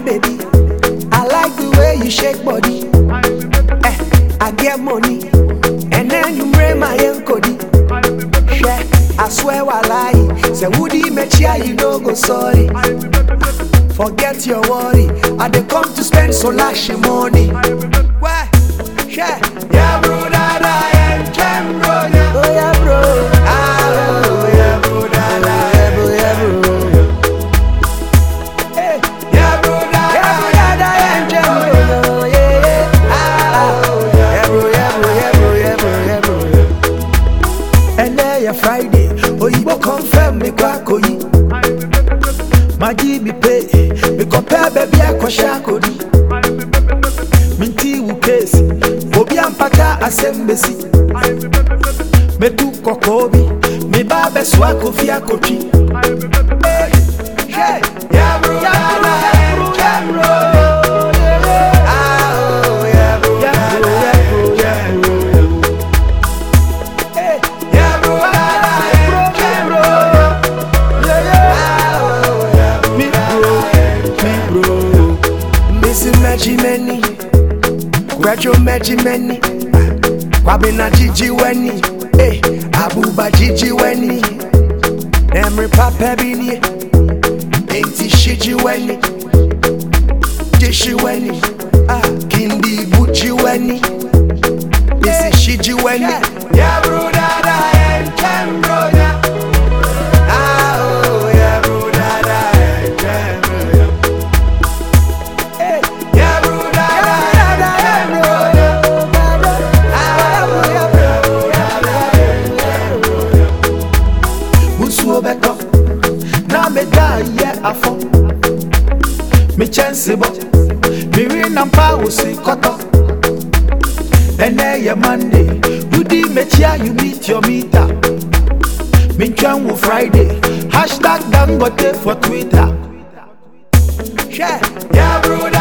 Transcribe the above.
baby. I like the way you shake body. Eh, I get money, and then you bring my encody. Yeah, I swear I lie. Say Woody Mechia, you no go sorry. Forget your worry. I dey come to spend so lash money. Why? Yeah, ya Friday. Oyibo confirm me kwako yi Maji mi pay Me compare baby akwa shakodi Minti wukesi Obi ampaka asembesi Metu kokobi Me babe swako fiakochi Ayo bebe Gradual Magic Many, Kwabena Weni, hey, Abuba Gigi Weni, Emry Papa Bini, Ainti Shiji Weni, Jishi Weni, ah, Kindi Buchi Weni, Missy Shiji Weni, yeah, meda yɛ afɔ me kyɛnse bɔ mewe nampa wo si kɔtɔ ɛnɛ yɛ monday wodi mekyia you meet your meter. Mentwɛn wo friday hashtag dangote for twitter. Hwɛ, yeah, bro,